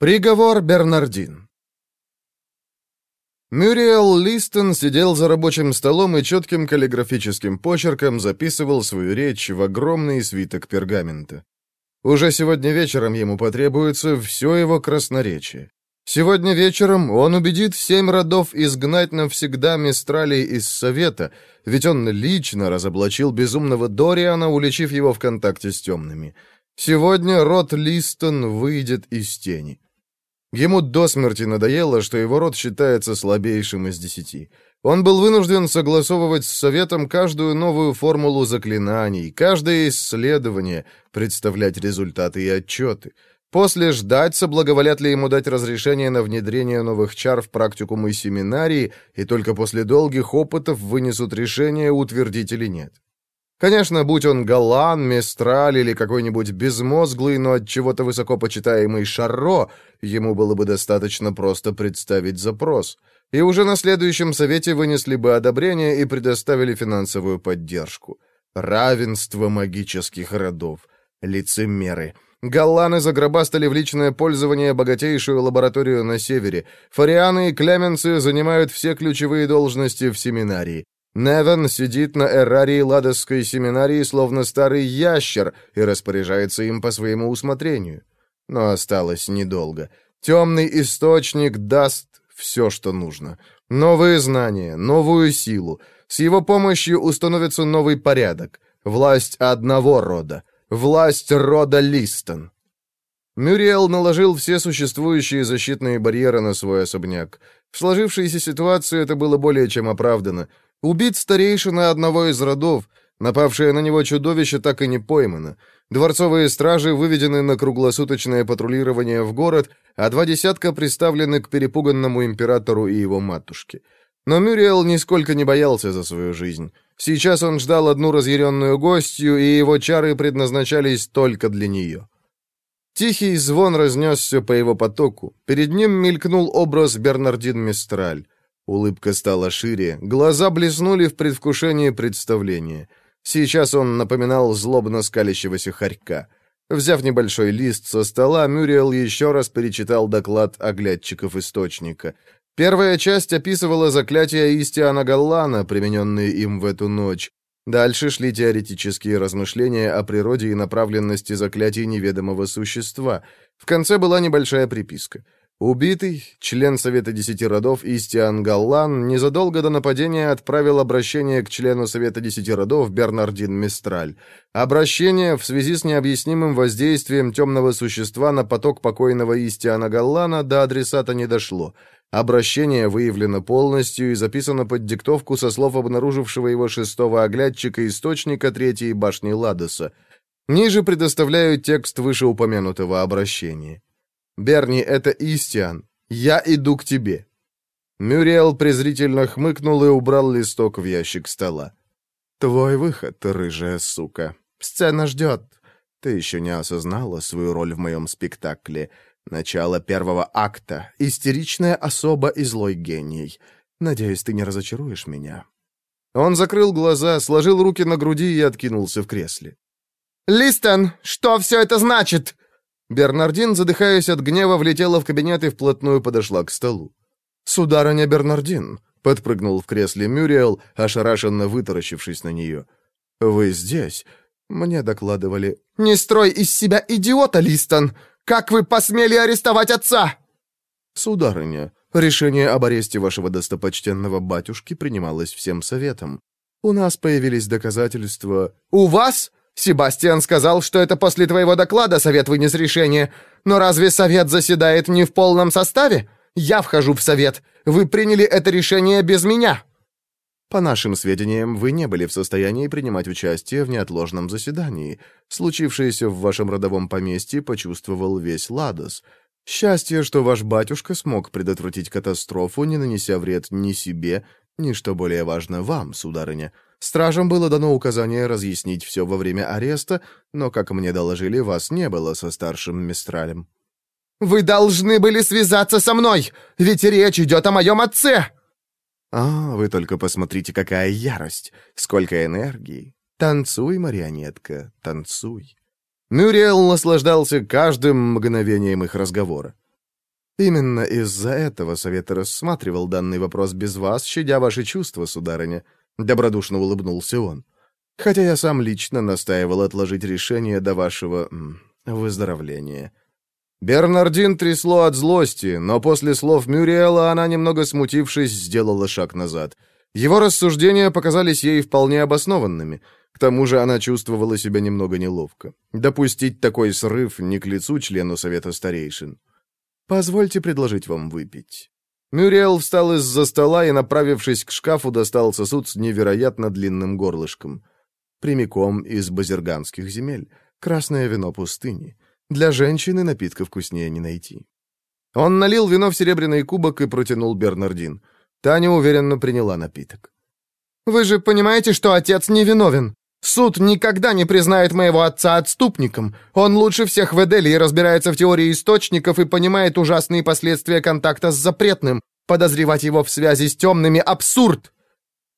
Приговор Бернардин Мюриэл Листон сидел за рабочим столом и четким каллиграфическим почерком записывал свою речь в огромный свиток пергамента. Уже сегодня вечером ему потребуется все его красноречие. Сегодня вечером он убедит семь родов изгнать навсегда Мистралей из Совета, ведь он лично разоблачил безумного Дориана, уличив его в контакте с темными. Сегодня род Листон выйдет из тени. Ему до смерти надоело, что его род считается слабейшим из десяти. Он был вынужден согласовывать с Советом каждую новую формулу заклинаний, каждое исследование, представлять результаты и отчеты. После ждать, соблаговолят ли ему дать разрешение на внедрение новых чар в практикумы семинарии, и только после долгих опытов вынесут решение, утвердить или нет. Конечно, будь он Галан, Мистраль или какой-нибудь безмозглый, но от чего-то высоко почитаемый Шарро, ему было бы достаточно просто представить запрос. И уже на следующем совете вынесли бы одобрение и предоставили финансовую поддержку. Равенство магических родов. Лицемеры. Галланы загробастали в личное пользование богатейшую лабораторию на севере. Фарианы и клеменцы занимают все ключевые должности в семинарии. Невен сидит на эрарии Ладосской семинарии, словно старый ящер, и распоряжается им по своему усмотрению. Но осталось недолго. Темный источник даст все, что нужно. Новые знания, новую силу. С его помощью установится новый порядок. Власть одного рода. Власть рода Листон. Мюриэл наложил все существующие защитные барьеры на свой особняк. В сложившейся ситуации это было более чем оправдано. Убит старейшина одного из родов, напавшее на него чудовище так и не поймано. Дворцовые стражи выведены на круглосуточное патрулирование в город, а два десятка приставлены к перепуганному императору и его матушке. Но Мюриэл нисколько не боялся за свою жизнь. Сейчас он ждал одну разъяренную гостью, и его чары предназначались только для нее. Тихий звон разнесся по его потоку. Перед ним мелькнул образ Бернардин Мистраль. Улыбка стала шире, глаза блеснули в предвкушении представления. Сейчас он напоминал злобно скалящегося хорька. Взяв небольшой лист со стола, Мюриэл еще раз перечитал доклад оглядчиков источника. Первая часть описывала заклятия Истиана Галлана, примененные им в эту ночь. Дальше шли теоретические размышления о природе и направленности заклятий неведомого существа. В конце была небольшая приписка — Убитый, член Совета Десяти Родов Истиан Галлан, незадолго до нападения отправил обращение к члену Совета Десяти Родов Бернардин Мистраль. Обращение в связи с необъяснимым воздействием темного существа на поток покойного Истиана Галлана до адресата не дошло. Обращение выявлено полностью и записано под диктовку со слов обнаружившего его шестого оглядчика источника Третьей башни Ладоса. Ниже предоставляю текст вышеупомянутого обращения. «Берни, это Истиан. Я иду к тебе». Мюриэл презрительно хмыкнул и убрал листок в ящик стола. «Твой выход, рыжая сука. Сцена ждет. Ты еще не осознала свою роль в моем спектакле. Начало первого акта. Истеричная особа и злой гений. Надеюсь, ты не разочаруешь меня». Он закрыл глаза, сложил руки на груди и откинулся в кресле. «Листон, что все это значит?» Бернардин, задыхаясь от гнева, влетела в кабинет и вплотную подошла к столу. «Сударыня Бернардин», — подпрыгнул в кресле Мюриэл, ошарашенно вытаращившись на нее. «Вы здесь?» Мне докладывали. «Не строй из себя идиота, Листон! Как вы посмели арестовать отца?» «Сударыня, решение об аресте вашего достопочтенного батюшки принималось всем советом. У нас появились доказательства...» «У вас? Себастьян сказал, что это после твоего доклада совет вынес решение. Но разве совет заседает не в полном составе? Я вхожу в совет. Вы приняли это решение без меня. По нашим сведениям, вы не были в состоянии принимать участие в неотложном заседании. Случившееся в вашем родовом поместье почувствовал весь Ладос. Счастье, что ваш батюшка смог предотвратить катастрофу, не нанеся вред ни себе, ни, что более важно, вам, сударыня. Стражам было дано указание разъяснить все во время ареста, но, как мне доложили, вас не было со старшим Мистралем». «Вы должны были связаться со мной, ведь речь идет о моем отце!» «А, вы только посмотрите, какая ярость, сколько энергии. Танцуй, марионетка, танцуй». Мюриэл наслаждался каждым мгновением их разговора. Именно из-за этого совет рассматривал данный вопрос без вас, щадя ваши чувства, сударыня. Добродушно улыбнулся он. Хотя я сам лично настаивал отложить решение до вашего выздоровления. Бернардин трясло от злости, но после слов Мюриэла она, немного смутившись, сделала шаг назад. Его рассуждения показались ей вполне обоснованными. К тому же она чувствовала себя немного неловко. Допустить такой срыв не к лицу члену Совета Старейшин. «Позвольте предложить вам выпить». Мюриэл встал из-за стола и, направившись к шкафу, достал сосуд с невероятно длинным горлышком. Прямиком из базерганских земель. Красное вино пустыни. Для женщины напитка вкуснее не найти. Он налил вино в серебряный кубок и протянул Бернардин. Таня уверенно приняла напиток. «Вы же понимаете, что отец невиновен? Суд никогда не признает моего отца отступником. Он лучше всех в Эделии разбирается в теории источников и понимает ужасные последствия контакта с запретным. Подозревать его в связи с темными — абсурд!»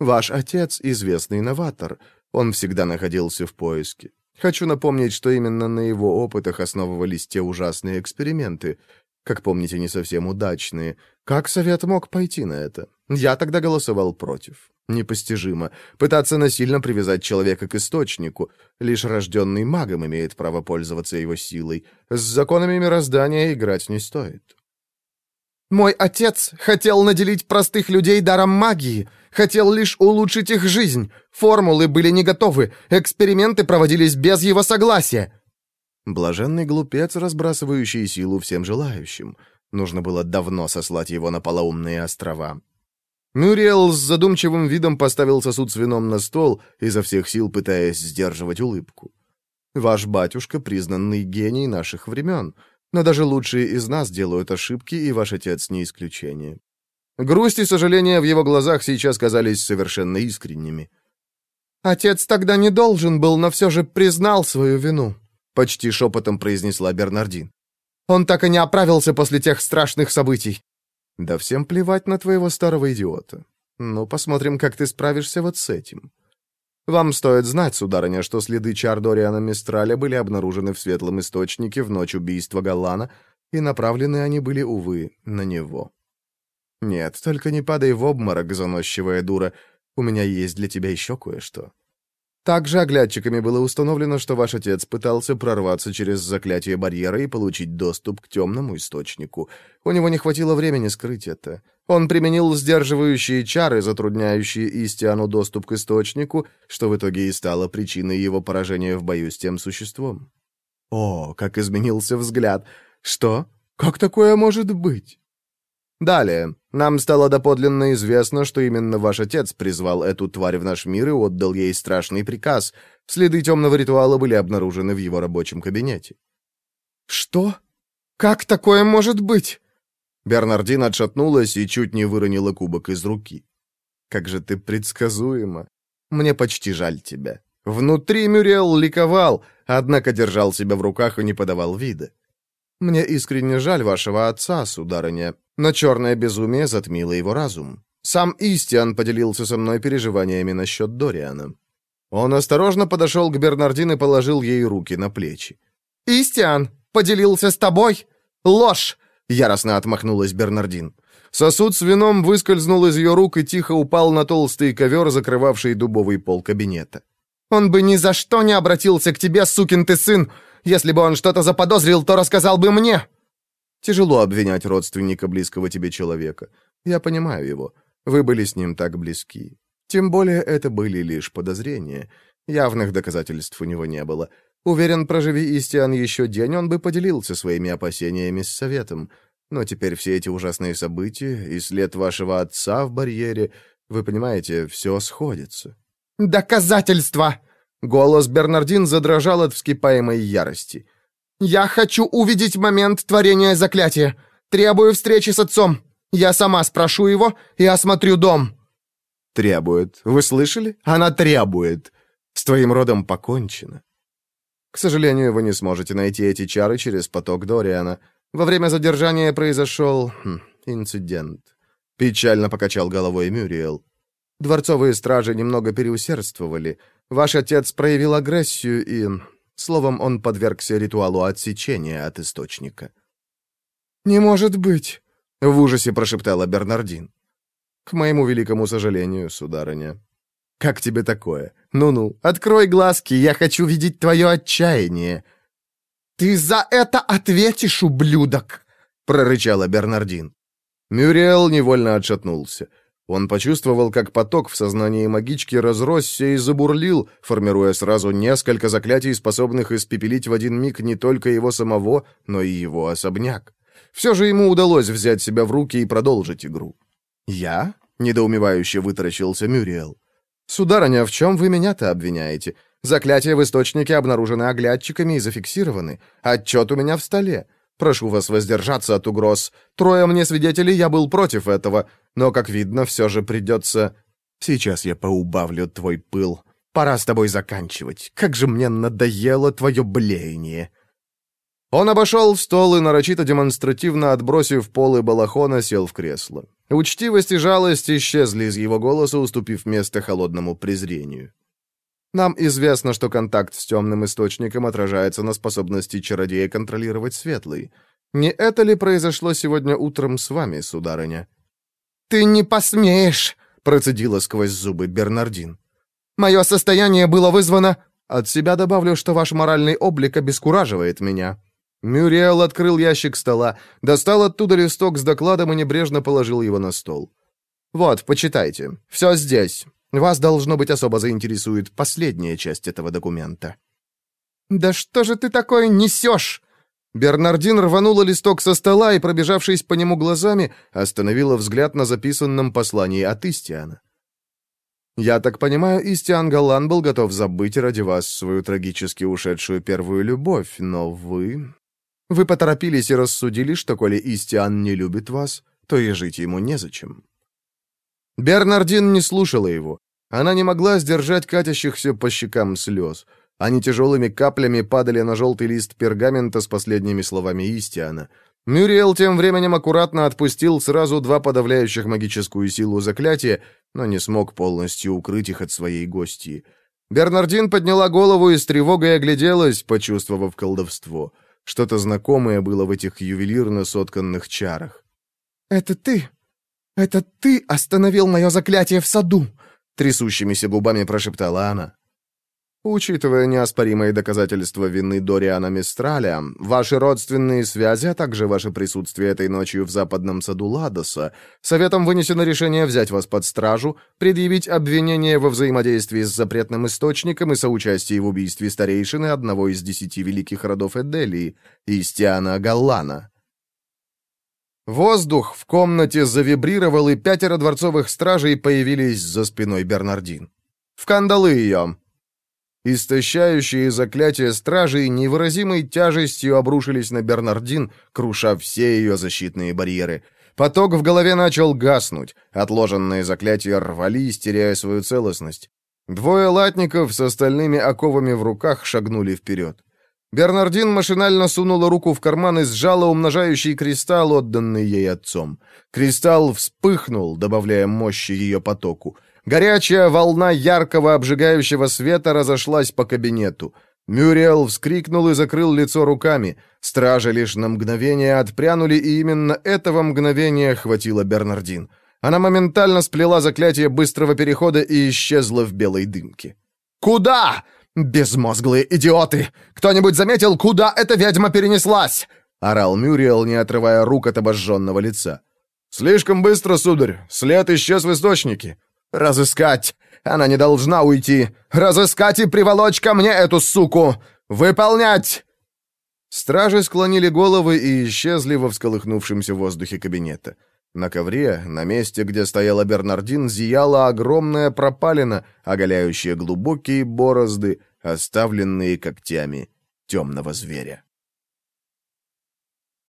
«Ваш отец — известный новатор. Он всегда находился в поиске. Хочу напомнить, что именно на его опытах основывались те ужасные эксперименты, как помните, не совсем удачные. Как совет мог пойти на это? Я тогда голосовал против. Непостижимо. Пытаться насильно привязать человека к источнику. Лишь рожденный магом имеет право пользоваться его силой. С законами мироздания играть не стоит. «Мой отец хотел наделить простых людей даром магии», Хотел лишь улучшить их жизнь. Формулы были не готовы. Эксперименты проводились без его согласия. Блаженный глупец, разбрасывающий силу всем желающим. Нужно было давно сослать его на полоумные острова. Мюриэл с задумчивым видом поставил сосуд с вином на стол, изо всех сил пытаясь сдерживать улыбку. «Ваш батюшка — признанный гений наших времен, но даже лучшие из нас делают ошибки, и ваш отец не исключение. Грусть и сожаление в его глазах сейчас казались совершенно искренними. «Отец тогда не должен был, но все же признал свою вину», — почти шепотом произнесла Бернардин. «Он так и не оправился после тех страшных событий». «Да всем плевать на твоего старого идиота. Ну, посмотрим, как ты справишься вот с этим». «Вам стоит знать, сударыня, что следы чар Дориана Мистраля были обнаружены в светлом источнике в ночь убийства Галлана, и направлены они были, увы, на него». «Нет, только не падай в обморок, заносчивая дура. У меня есть для тебя еще кое-что». Также оглядчиками было установлено, что ваш отец пытался прорваться через заклятие барьера и получить доступ к темному источнику. У него не хватило времени скрыть это. Он применил сдерживающие чары, затрудняющие Истиану доступ к источнику, что в итоге и стало причиной его поражения в бою с тем существом. О, как изменился взгляд! Что? Как такое может быть? Далее. Нам стало доподлинно известно, что именно ваш отец призвал эту тварь в наш мир и отдал ей страшный приказ. Следы темного ритуала были обнаружены в его рабочем кабинете. «Что? Как такое может быть?» Бернардин отшатнулась и чуть не выронила кубок из руки. «Как же ты предсказуема. Мне почти жаль тебя». Внутри Мюрриел ликовал, однако держал себя в руках и не подавал вида. «Мне искренне жаль вашего отца, сударыня, но черное безумие затмило его разум. Сам Истиан поделился со мной переживаниями насчет Дориана. Он осторожно подошел к Бернардин и положил ей руки на плечи. «Истиан поделился с тобой? Ложь!» — яростно отмахнулась Бернардин. Сосуд с вином выскользнул из ее рук и тихо упал на толстый ковер, закрывавший дубовый пол кабинета. «Он бы ни за что не обратился к тебе, сукин ты сын! Если бы он что-то заподозрил, то рассказал бы мне!» Тяжело обвинять родственника близкого тебе человека. Я понимаю его. Вы были с ним так близки. Тем более это были лишь подозрения. Явных доказательств у него не было. Уверен, проживи Истиан еще день, он бы поделился своими опасениями с советом. Но теперь все эти ужасные события и след вашего отца в барьере, вы понимаете, все сходится. «Доказательства!» Голос Бернардин задрожал от вскипаемой ярости. «Я хочу увидеть момент творения заклятия. Требую встречи с отцом. Я сама спрошу его и осмотрю дом». «Требует. Вы слышали? Она требует. С твоим родом покончено». «К сожалению, вы не сможете найти эти чары через поток Дориана. Во время задержания произошел... Хм, инцидент». Печально покачал головой Мюриэл. Дворцовые стражи немного переусердствовали. Ваш отец проявил агрессию и Словом, он подвергся ритуалу отсечения от источника. «Не может быть!» — в ужасе прошептала Бернардин. «К моему великому сожалению, сударыня». «Как тебе такое? Ну-ну, открой глазки, я хочу видеть твое отчаяние». «Ты за это ответишь, ублюдок!» — прорычала Бернардин. Мюриэл невольно отшатнулся. Он почувствовал, как поток в сознании магички разросся и забурлил, формируя сразу несколько заклятий, способных испепелить в один миг не только его самого, но и его особняк. Все же ему удалось взять себя в руки и продолжить игру. «Я?» — недоумевающе вытаращился Мюриэл. «Сударыня, в чем вы меня-то обвиняете? Заклятия в источнике обнаружены оглядчиками и зафиксированы. Отчет у меня в столе. Прошу вас воздержаться от угроз. Трое мне свидетелей, я был против этого. Но, как видно, все же придется... Сейчас я поубавлю твой пыл. Пора с тобой заканчивать. Как же мне надоело твое блеяние!» Он обошел стол и, нарочито демонстративно отбросив полы балахона, сел в кресло. Учтивость и жалость исчезли из его голоса, уступив место холодному презрению. Нам известно, что контакт с темным источником отражается на способности чародея контролировать светлый. Не это ли произошло сегодня утром с вами, сударыня?» «Ты не посмеешь!» — процедила сквозь зубы Бернардин. «Мое состояние было вызвано...» «От себя добавлю, что ваш моральный облик обескураживает меня». Мюриэл открыл ящик стола, достал оттуда листок с докладом и небрежно положил его на стол. «Вот, почитайте. Все здесь. Вас, должно быть, особо заинтересует последняя часть этого документа». «Да что же ты такое несешь?» Бернардин рванула листок со стола и, пробежавшись по нему глазами, остановила взгляд на записанном послании от Истиана. «Я так понимаю, Истиан Галан был готов забыть ради вас свою трагически ушедшую первую любовь, но вы... Вы поторопились и рассудили, что коли Истиан не любит вас, то и жить ему незачем». Бернардин не слушала его. Она не могла сдержать катящихся по щекам слез. Они тяжелыми каплями падали на желтый лист пергамента с последними словами Истиана. Мюриэл тем временем аккуратно отпустил сразу два подавляющих магическую силу заклятия, но не смог полностью укрыть их от своей гости. Бернардин подняла голову и с тревогой огляделась, почувствовав колдовство. Что-то знакомое было в этих ювелирно сотканных чарах. «Это ты? Это ты остановил мое заклятие в саду?» Трясущимися губами прошептала она. Учитывая неоспоримые доказательства вины Дориана Мистраля, ваши родственные связи, а также ваше присутствие этой ночью в западном саду Ладоса, советом вынесено решение взять вас под стражу, предъявить обвинение во взаимодействии с запретным источником и соучастии в убийстве старейшины одного из десяти великих родов Эделии, Истиана Галлана. Воздух в комнате завибрировал, и пятеро дворцовых стражей появились за спиной Бернардин. «В кандалы ее!» Истощающие заклятия стражей невыразимой тяжестью обрушились на Бернардин, круша все ее защитные барьеры. Поток в голове начал гаснуть, отложенные заклятия рвались, теряя свою целостность. Двое латников с остальными оковами в руках шагнули вперед. Бернардин машинально сунула руку в карман и сжала умножающий кристалл, отданный ей отцом. Кристалл вспыхнул, добавляя мощи ее потоку. Горячая волна яркого обжигающего света разошлась по кабинету. Мюриэл вскрикнул и закрыл лицо руками. Стражи лишь на мгновение отпрянули, и именно этого мгновения хватило Бернардин. Она моментально сплела заклятие быстрого перехода и исчезла в белой дымке. «Куда?» «Безмозглые идиоты! Кто-нибудь заметил, куда эта ведьма перенеслась?» — орал Мюриел, не отрывая рук от обожженного лица. «Слишком быстро, сударь. След исчез в источнике». «Разыскать! Она не должна уйти! Разыскать и приволочь ко мне эту суку! Выполнять!» Стражи склонили головы и исчезли во всколыхнувшемся воздухе кабинета. На ковре, на месте, где стояла Бернардин, зияла огромная пропалина, оголяющая глубокие борозды, оставленные когтями темного зверя.